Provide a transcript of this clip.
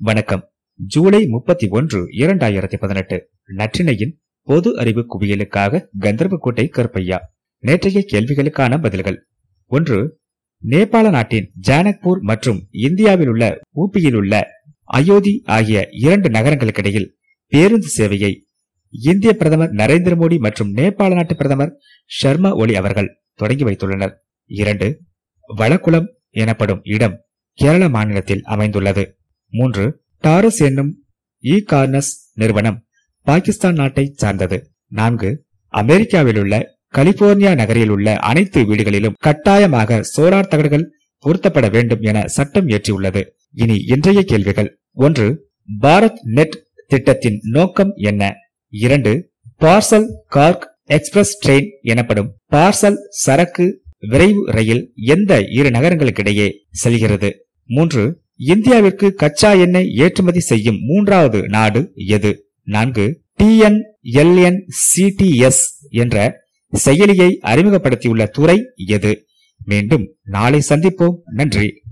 வணக்கம். ஜூலை முப்பத்தி ஒன்று இரண்டாயிரத்தி பதினெட்டு. நற்றினையின் பொது அறிவு குவியலுக்காக கந்தர்வக்கோட்டை கருப்பையா. நேற்றைய கேள்விகளுக்கான பதில்கள். ஒன்று நேபாள நாட்டின் ஜானக்பூர் மற்றும் இந்தியாவில் உள்ள ஊப்பியில் உள்ள அயோத்தி ஆகிய இரண்டு நகரங்களுக்கிடையில் பேருந்து சேவையை இந்திய பிரதமர் நரேந்திர மோடி மற்றும் நேபாள நாட்டு பிரதமர் ஷர்மா ஒலி அவர்கள் தொடங்கி வைத்துள்ளனர். இரண்டு வளக்குளம் எனப்படும் இடம் கேரள மாநிலத்தில் அமைந்துள்ளது. மூன்று டாரஸ் என்னும் இ கார்னஸ் நிறுவனம் பாகிஸ்தான் நாட்டை சார்ந்தது. நான்கு அமெரிக்காவில் உள்ள கலிபோர்னியா நகரில் உள்ள அனைத்து வீடுகளிலும் கட்டாயமாக சோலார் தகடுகள் பொருத்தப்பட வேண்டும் என சட்டம் இயற்றியுள்ளது. இனி இன்றைய கேள்விகள். ஒன்று பாரத் நெட் திட்டத்தின் நோக்கம் என்ன? இரண்டு பார்சல் கார்க் எக்ஸ்பிரஸ் ட்ரெயின் எனப்படும் பார்சல் சரக்கு விரைவு ரயில் எந்த இரு நகரங்களுக்கிடையே செல்கிறது? மூன்று இந்தியாவிற்கு கச்சா எண்ணெய் ஏற்றுமதி செய்யும் மூன்றாவது நாடு எது? நான்கு டிஎன்எல்என் சிடிஎஸ் என்ற செயலியை அறிமுகப்படுத்தியுள்ள துறை எது? மீண்டும் நாளை சந்திப்போம். நன்றி.